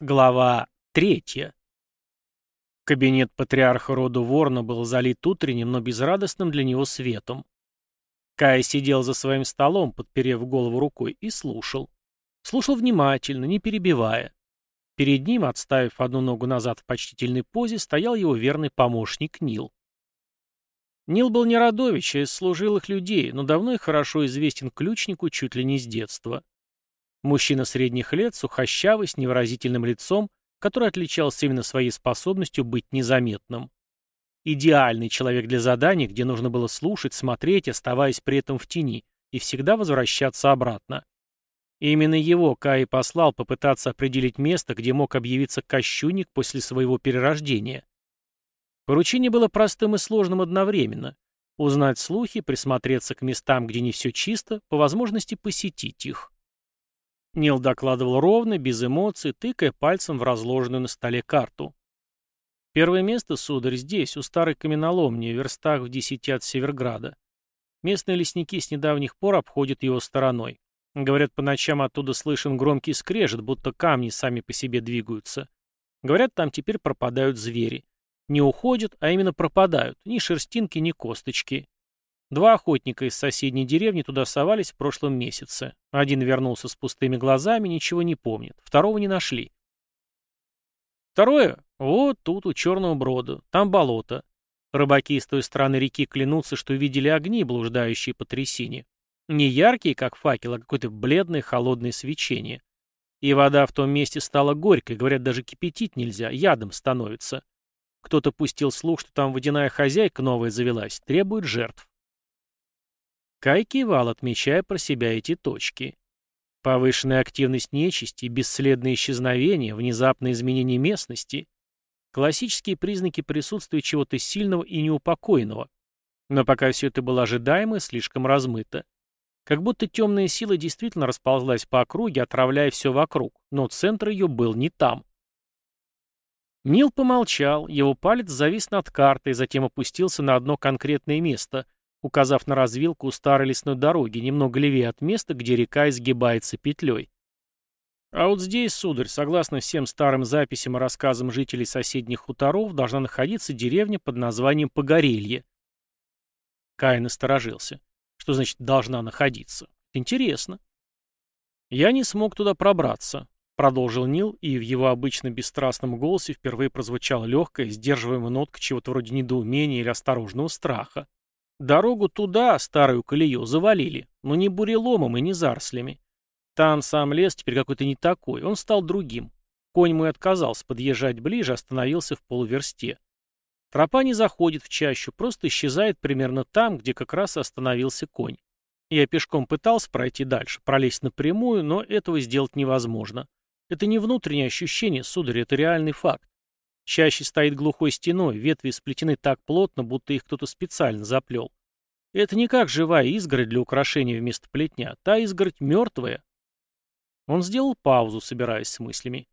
Глава третья. Кабинет патриарха рода Ворна был залит утренним, но безрадостным для него светом. Кай сидел за своим столом, подперев голову рукой, и слушал. Слушал внимательно, не перебивая. Перед ним, отставив одну ногу назад в почтительной позе, стоял его верный помощник Нил. Нил был не родович, а из служилых людей, но давно и хорошо известен ключнику чуть ли не с детства. Мужчина средних лет, сухощавый, с невыразительным лицом, который отличался именно своей способностью быть незаметным. Идеальный человек для заданий, где нужно было слушать, смотреть, оставаясь при этом в тени, и всегда возвращаться обратно. И именно его Кай послал попытаться определить место, где мог объявиться кощунник после своего перерождения. Поручение было простым и сложным одновременно. Узнать слухи, присмотреться к местам, где не все чисто, по возможности посетить их. Нил докладывал ровно, без эмоций, тыкая пальцем в разложенную на столе карту. Первое место, сударь, здесь, у старой каменоломни, в верстах в десяти от Северграда. Местные лесники с недавних пор обходят его стороной. Говорят, по ночам оттуда слышен громкий скрежет, будто камни сами по себе двигаются. Говорят, там теперь пропадают звери. Не уходят, а именно пропадают. Ни шерстинки, ни косточки. Два охотника из соседней деревни туда совались в прошлом месяце. Один вернулся с пустыми глазами, ничего не помнит. Второго не нашли. Второе. Вот тут, у Черного Брода. Там болото. Рыбаки с той стороны реки клянутся, что видели огни, блуждающие по трясине. Не яркие, как факел, а какое-то бледное холодное свечение. И вода в том месте стала горькой, говорят, даже кипятить нельзя, ядом становится. Кто-то пустил слух, что там водяная хозяйка новая завелась, требует жертв. Кай кивал, отмечая про себя эти точки. Повышенная активность нечисти, бесследное исчезновение, внезапное изменение местности — классические признаки присутствия чего-то сильного и неупокоенного. Но пока все это было ожидаемо, слишком размыто. Как будто темная сила действительно расползлась по округе, отравляя все вокруг, но центр ее был не там. Нил помолчал, его палец завис над картой, затем опустился на одно конкретное место, указав на развилку у старой лесной дороги, немного левее от места, где река изгибается петлей. А вот здесь, сударь, согласно всем старым записям и рассказам жителей соседних хуторов, должна находиться деревня под названием Погорелье. Кай насторожился. Что значит «должна находиться»? Интересно. Я не смог туда пробраться, продолжил Нил, и в его обычно бесстрастном голосе впервые прозвучала легкая, сдерживаемая нотка чего-то вроде недоумения или осторожного страха. Дорогу туда, старую колею, завалили, но не буреломом и не зарослями. Там сам лес теперь какой-то не такой, он стал другим. Конь мой отказался подъезжать ближе, остановился в полуверсте. Тропа не заходит в чащу, просто исчезает примерно там, где как раз остановился конь. Я пешком пытался пройти дальше, пролезть напрямую, но этого сделать невозможно. Это не внутреннее ощущение, сударь, это реальный факт. Чаще стоит глухой стеной, ветви сплетены так плотно, будто их кто-то специально заплел. это не как живая изгородь для украшения вместо плетня, та изгородь мертвая. Он сделал паузу, собираясь с мыслями.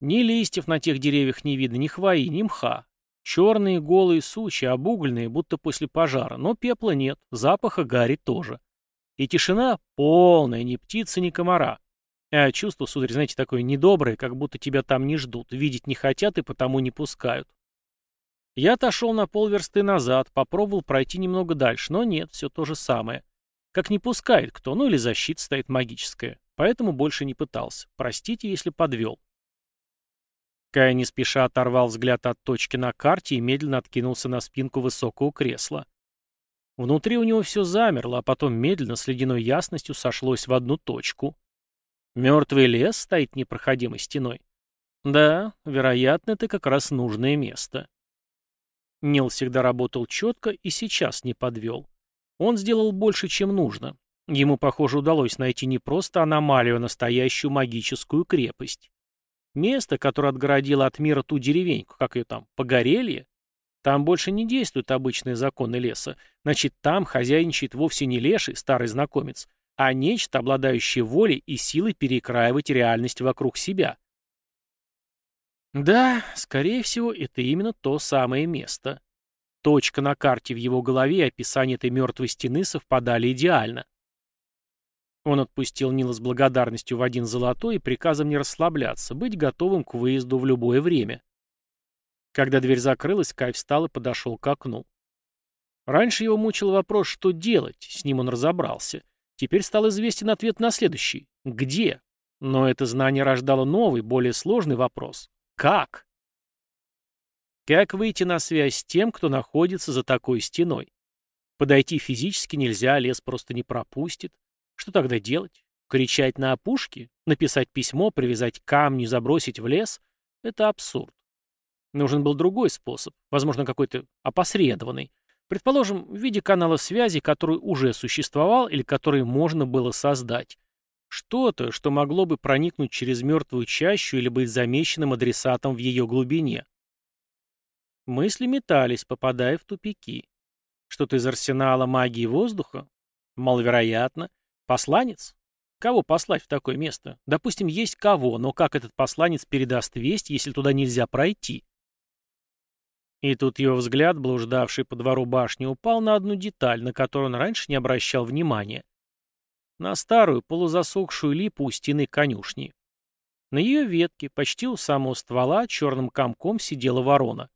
Ни листьев на тех деревьях не видно, ни хвои, ни мха. Черные голые сучья, обугленные, будто после пожара, но пепла нет, запаха гари тоже. И тишина полная, ни птицы, ни комара. А чувство, сударь, знаете, такое недоброе, как будто тебя там не ждут, видеть не хотят и потому не пускают. Я отошел на полверсты назад, попробовал пройти немного дальше, но нет, все то же самое. Как не пускает кто, ну или защита стоит магическая. Поэтому больше не пытался. Простите, если подвел. Кай не спеша оторвал взгляд от точки на карте и медленно откинулся на спинку высокого кресла. Внутри у него все замерло, а потом медленно с ледяной ясностью сошлось в одну точку — Мертвый лес стоит непроходимой стеной. Да, вероятно, это как раз нужное место. Нил всегда работал четко и сейчас не подвел. Он сделал больше, чем нужно. Ему, похоже, удалось найти не просто аномалию, а настоящую магическую крепость. Место, которое отгородило от мира ту деревеньку, как ее там, Погорелье. Там больше не действуют обычные законы леса. Значит, там хозяйничает вовсе не леший, старый знакомец, а нечто, обладающее волей и силой перекраивать реальность вокруг себя. Да, скорее всего, это именно то самое место. Точка на карте в его голове и описание этой мертвой стены совпадали идеально. Он отпустил Нила с благодарностью в один золотой и приказом не расслабляться, быть готовым к выезду в любое время. Когда дверь закрылась, Кай встал и подошел к окну. Раньше его мучил вопрос, что делать, с ним он разобрался. Теперь стал известен ответ на следующий. Где? Но это знание рождало новый, более сложный вопрос. Как? Как выйти на связь с тем, кто находится за такой стеной? Подойти физически нельзя, лес просто не пропустит. Что тогда делать? Кричать на опушке? Написать письмо, привязать камни, забросить в лес? Это абсурд. Нужен был другой способ, возможно, какой-то опосредованный. Предположим, в виде канала связи, который уже существовал или который можно было создать. Что-то, что могло бы проникнуть через мертвую чащу или быть замеченным адресатом в ее глубине. Мысли метались, попадая в тупики. Что-то из арсенала магии воздуха? Маловероятно. Посланец? Кого послать в такое место? Допустим, есть кого, но как этот посланец передаст весть, если туда нельзя пройти? И тут его взгляд, блуждавший по двору башни, упал на одну деталь, на которую он раньше не обращал внимания. На старую, полузасохшую липу у стены конюшни. На ее ветке, почти у самого ствола, черным комком сидела ворона.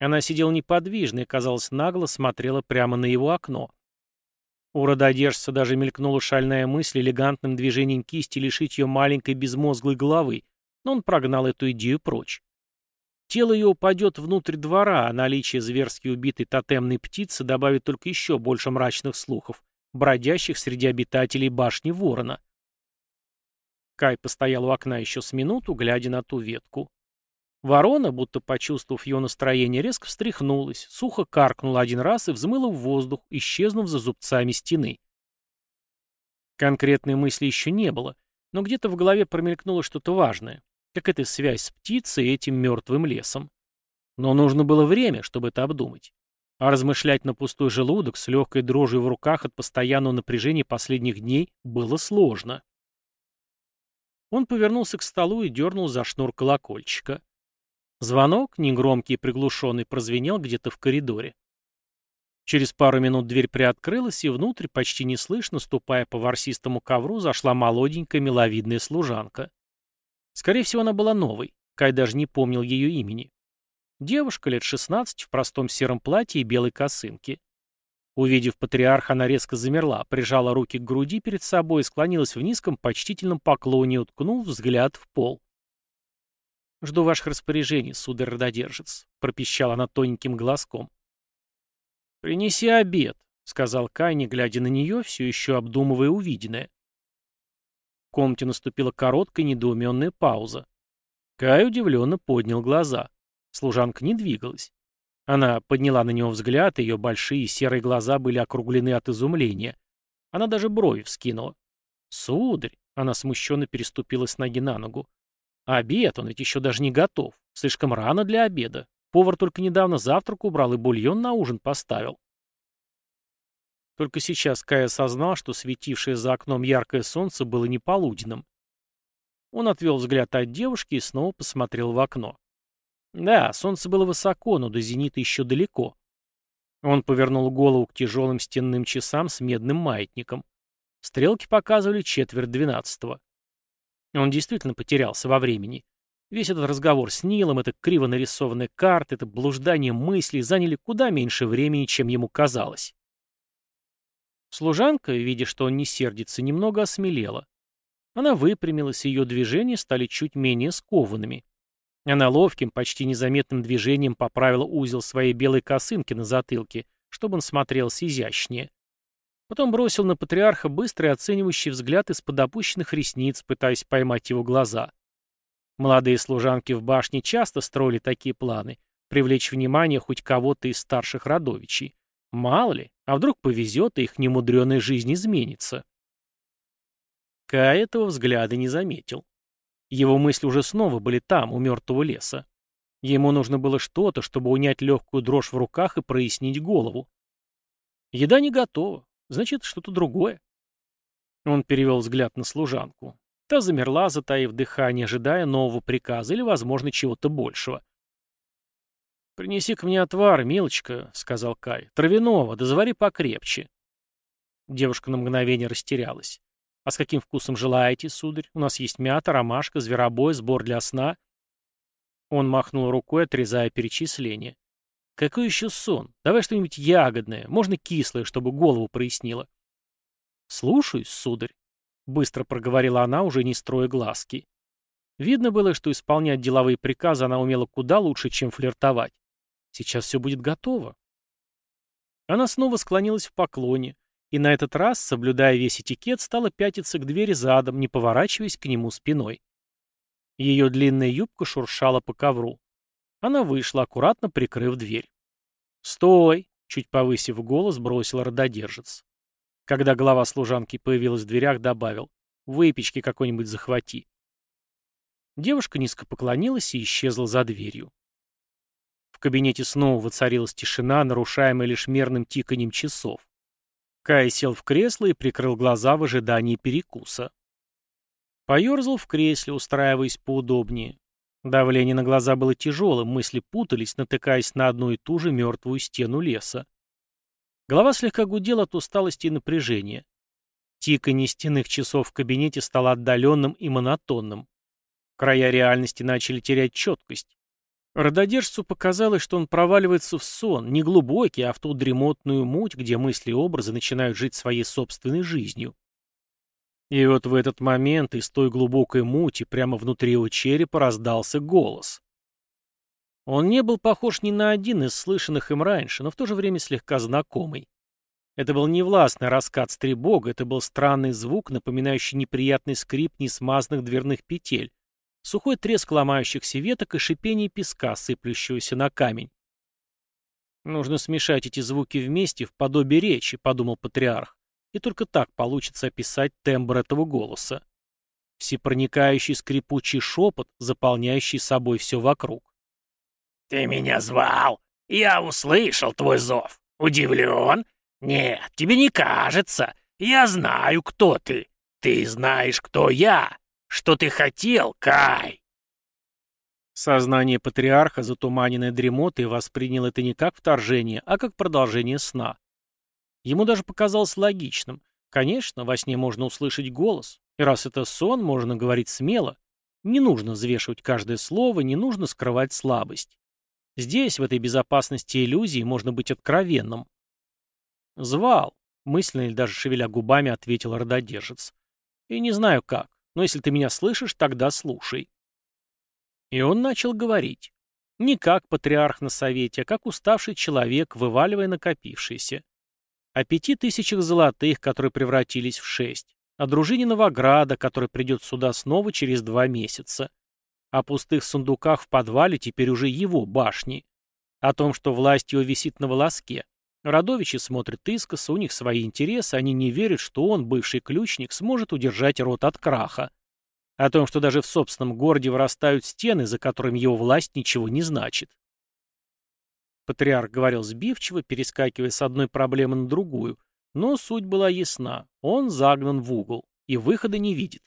Она сидела неподвижно и, казалось, нагло смотрела прямо на его окно. У рододержца даже мелькнула шальная мысль элегантным движением кисти лишить ее маленькой безмозглой головы, но он прогнал эту идею прочь. Тело ее упадет внутрь двора, а наличие зверски убитой тотемной птицы добавит только еще больше мрачных слухов, бродящих среди обитателей башни ворона. Кай постоял у окна еще с минуту, глядя на ту ветку. Ворона, будто почувствовав его настроение, резко встряхнулась, сухо каркнула один раз и взмыла в воздух, исчезнув за зубцами стены. Конкретной мысли еще не было, но где-то в голове промелькнуло что-то важное, как эта связь с птицей и этим мертвым лесом. Но нужно было время, чтобы это обдумать. А размышлять на пустой желудок с легкой дрожью в руках от постоянного напряжения последних дней было сложно. Он повернулся к столу и дернул за шнур колокольчика. Звонок, негромкий и приглушенный, прозвенел где-то в коридоре. Через пару минут дверь приоткрылась, и внутрь, почти неслышно, ступая по ворсистому ковру, зашла молоденькая миловидная служанка. Скорее всего, она была новой. Кай даже не помнил ее имени. Девушка лет 16 в простом сером платье и белой косынке. Увидев патриарха, она резко замерла, прижала руки к груди перед собой и склонилась в низком почтительном поклоне, уткнув взгляд в пол. «Жду ваших распоряжений, сударь рододержец», — пропищала она тоненьким глазком. «Принеси обед», — сказал Кай, не глядя на нее, все еще обдумывая увиденное. Комнате наступила короткая недоуменная пауза. Кай удивленно поднял глаза. Служанка не двигалась. Она подняла на него взгляд, ее большие серые глаза были округлены от изумления. Она даже брови вскинула. «Сударь!» — она смущенно переступила с ноги на ногу. обед, он ведь еще даже не готов. Слишком рано для обеда. Повар только недавно завтрак убрал и бульон на ужин поставил. Только сейчас Кай осознал, что светившее за окном яркое солнце было не полуденным. Он отвел взгляд от девушки и снова посмотрел в окно. Да, солнце было высоко, но до зенита еще далеко. Он повернул голову к тяжелым стенным часам с медным маятником. Стрелки показывали четверть двенадцатого. Он действительно потерялся во времени. Весь этот разговор с Нилом, эта криво нарисованная карта, это блуждание мыслей заняли куда меньше времени, чем ему казалось. Служанка, видя, что он не сердится, немного осмелела. Она выпрямилась, и ее движения стали чуть менее скованными. Она ловким, почти незаметным движением поправила узел своей белой косынки на затылке, чтобы он смотрелся изящнее. Потом бросил на патриарха быстрый оценивающий взгляд из-под опущенных ресниц, пытаясь поймать его глаза. Молодые служанки в башне часто строили такие планы, привлечь внимание хоть кого-то из старших родовичей. Мало ли, а вдруг повезет, и их немудреная жизнь изменится. Кай этого взгляда не заметил. Его мысли уже снова были там, у мертвого леса. Ему нужно было что-то, чтобы унять легкую дрожь в руках и прояснить голову. Еда не готова, значит, что-то другое. Он перевел взгляд на служанку. Та замерла, затаив дыхание, ожидая нового приказа или, возможно, чего-то большего. Принеси к мне отвар, милочка», — сказал Кай. «Травяного, да завари покрепче». Девушка на мгновение растерялась. А с каким вкусом желаете, сударь? У нас есть мята, ромашка, зверобой, сбор для сна. Он махнул рукой, отрезая перечисление. Какой еще сон? Давай что-нибудь ягодное, можно кислое, чтобы голову прояснило. Слушаюсь, сударь. Быстро проговорила она, уже не строя глазки. Видно было, что исполнять деловые приказы она умела куда лучше, чем флиртовать. Сейчас все будет готово. Она снова склонилась в поклоне, и на этот раз, соблюдая весь этикет, стала пятиться к двери задом, не поворачиваясь к нему спиной. Ее длинная юбка шуршала по ковру. Она вышла, аккуратно прикрыв дверь. «Стой!» — чуть повысив голос, бросил рододержец. Когда глава служанки появилась в дверях, добавил «Выпечки какой-нибудь захвати». Девушка низко поклонилась и исчезла за дверью. Кабинете снова воцарилась тишина, нарушаемая лишь мерным тиканьем часов. Кай сел в кресло и прикрыл глаза в ожидании перекуса. Поерзал в кресле, устраиваясь поудобнее. Давление на глаза было тяжелым, мысли путались, натыкаясь на одну и ту же мертвую стену леса. Голова слегка гудела от усталости и напряжения. Тиканье стенных часов в кабинете стало отдаленным и монотонным. Края реальности начали терять четкость. Рододержцу показалось, что он проваливается в сон, не глубокий, а в ту дремотную муть, где мысли и образы начинают жить своей собственной жизнью. И вот в этот момент из той глубокой мути прямо внутри его черепа раздался голос. Он не был похож ни на один из слышанных им раньше, но в то же время слегка знакомый. Это был не властный раскат стребога, это был странный звук, напоминающий неприятный скрип несмазанных дверных петель, сухой треск ломающихся веток и шипение песка, сыплющегося на камень. «Нужно смешать эти звуки вместе в подобие речи», — подумал патриарх, и только так получится описать тембр этого голоса. Всепроникающий скрипучий шепот, заполняющий собой все вокруг. «Ты меня звал? Я услышал твой зов. Удивлен? Нет, тебе не кажется. Я знаю, кто ты. Ты знаешь, кто я. Что ты хотел, Кай?» Сознание патриарха, затуманенное дремотой, восприняло это не как вторжение, а как продолжение сна. Ему даже показалось логичным. Конечно, во сне можно услышать голос, и раз это сон, можно говорить смело. Не нужно взвешивать каждое слово, не нужно скрывать слабость. Здесь, в этой безопасности иллюзии, можно быть откровенным. «Звал», — мысленно или даже шевеля губами, ответил рододержец. «И не знаю как, но если ты меня слышишь, тогда слушай». И он начал говорить. Не как патриарх на совете, а как уставший человек, вываливая накопившееся. О пяти тысячах золотых, которые превратились в шесть. О дружине Новограда, который придет сюда снова через два месяца о пустых сундуках в подвале теперь уже его башни, о том, что власть его висит на волоске. Радовичи смотрят искоса, у них свои интересы, они не верят, что он, бывший ключник, сможет удержать рот от краха. О том, что даже в собственном городе вырастают стены, за которыми его власть ничего не значит. Патриарх говорил сбивчиво, перескакивая с одной проблемы на другую, но суть была ясна. Он загнан в угол и выхода не видит.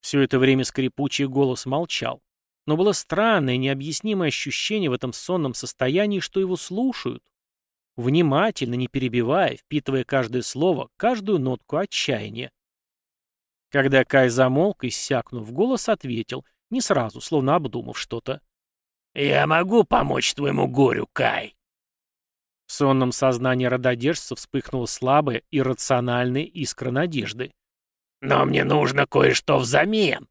Все это время скрипучий голос молчал. Но было странное, необъяснимое ощущение в этом сонном состоянии, что его слушают. Внимательно, не перебивая, впитывая каждое слово, каждую нотку отчаяния. Когда Кай замолк, иссякнув, голос ответил, не сразу, словно обдумав что-то. «Я могу помочь твоему горю, Кай!» В сонном сознании рододержца вспыхнула слабая, иррациональная искра надежды. Но мне нужно кое-что взамен.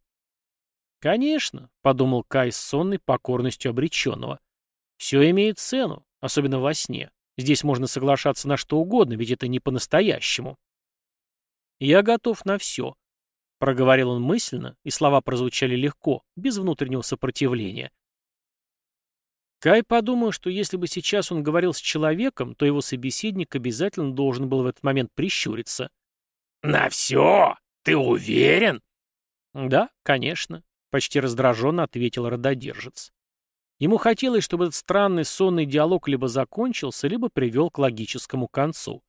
Конечно, подумал Кай с сонной покорностью обреченного. Все имеет цену, особенно во сне. Здесь можно соглашаться на что угодно, ведь это не по-настоящему. Я готов на все. Проговорил он мысленно, и слова прозвучали легко, без внутреннего сопротивления. Кай подумал, что если бы сейчас он говорил с человеком, то его собеседник обязательно должен был в этот момент прищуриться. «На все!» «Ты уверен?» «Да, конечно», — почти раздраженно ответил рододержец. Ему хотелось, чтобы этот странный сонный диалог либо закончился, либо привел к логическому концу.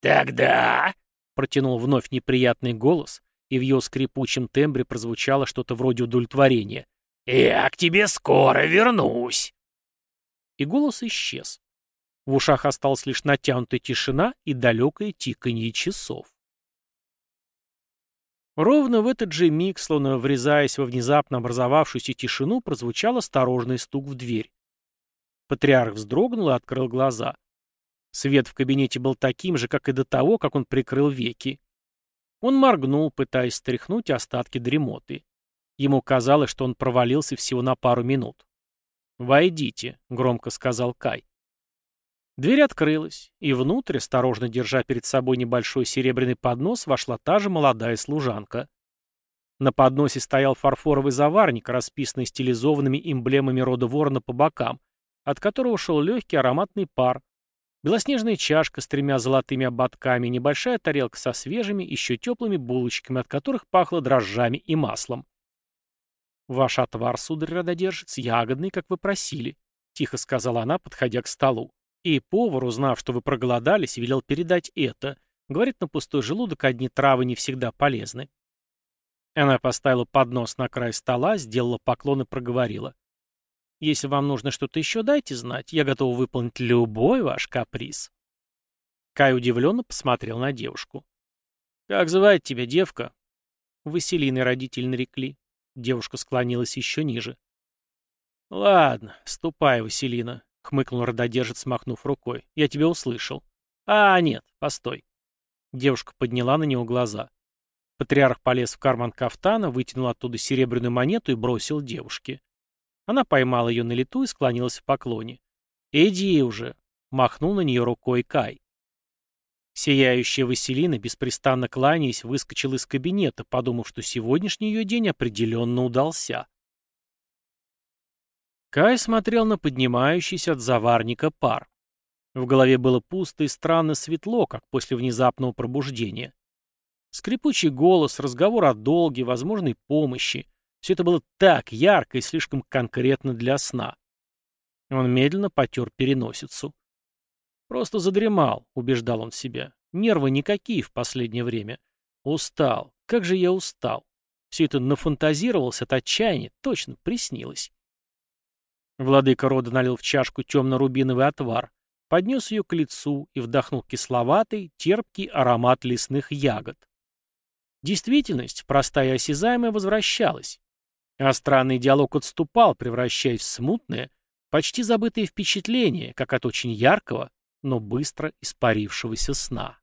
«Тогда...» — протянул вновь неприятный голос, и в его скрипучем тембре прозвучало что-то вроде удовлетворения. «Я к тебе скоро вернусь!» И голос исчез. В ушах осталась лишь натянутая тишина и далекое тиканье часов. Ровно в этот же миг, словно врезаясь во внезапно образовавшуюся тишину, прозвучал осторожный стук в дверь. Патриарх вздрогнул и открыл глаза. Свет в кабинете был таким же, как и до того, как он прикрыл веки. Он моргнул, пытаясь стряхнуть остатки дремоты. Ему казалось, что он провалился всего на пару минут. «Войдите», — громко сказал Кай. Дверь открылась, и внутрь, осторожно держа перед собой небольшой серебряный поднос, вошла та же молодая служанка. На подносе стоял фарфоровый заварник, расписанный стилизованными эмблемами рода ворона по бокам, от которого шел легкий ароматный пар. Белоснежная чашка с тремя золотыми ободками, небольшая тарелка со свежими, еще теплыми булочками, от которых пахло дрожжами и маслом. «Ваш отвар, сударь рододержец, ягодный, как вы просили», — тихо сказала она, подходя к столу. И повар, узнав, что вы проголодались, велел передать это. Говорит, на пустой желудок одни травы не всегда полезны. Она поставила поднос на край стола, сделала поклон и проговорила. «Если вам нужно что-то еще, дайте знать. Я готова выполнить любой ваш каприз». Кай удивленно посмотрел на девушку. «Как звать тебя, девка?» Василины родители нарекли. Девушка склонилась еще ниже. «Ладно, ступай, Василина. — хмыкнул рододержец, махнув рукой. «Я тебя услышал». «А, нет, постой». Девушка подняла на него глаза. Патриарх полез в карман кафтана, вытянул оттуда серебряную монету и бросил девушке. Она поймала ее на лету и склонилась в поклоне. «Иди уже!» — махнул на нее рукой Кай. Сияющая Василина, беспрестанно кланяясь, выскочила из кабинета, подумав, что сегодняшний ее день определенно удался. Кай смотрел на поднимающийся от заварника пар. В голове было пусто и странно светло, как после внезапного пробуждения. Скрипучий голос, разговор о долге, возможной помощи. Все это было так ярко и слишком конкретно для сна. Он медленно потер переносицу. «Просто задремал», — убеждал он себя. «Нервы никакие в последнее время. Устал. Как же я устал. Все это нафантазировалось от отчаяния, точно приснилось». Владыка рода налил в чашку темно-рубиновый отвар, поднес ее к лицу и вдохнул кисловатый, терпкий аромат лесных ягод. Действительность, простая и осязаемая, возвращалась. А странный диалог отступал, превращаясь в смутное, почти забытое впечатление, как от очень яркого, но быстро испарившегося сна.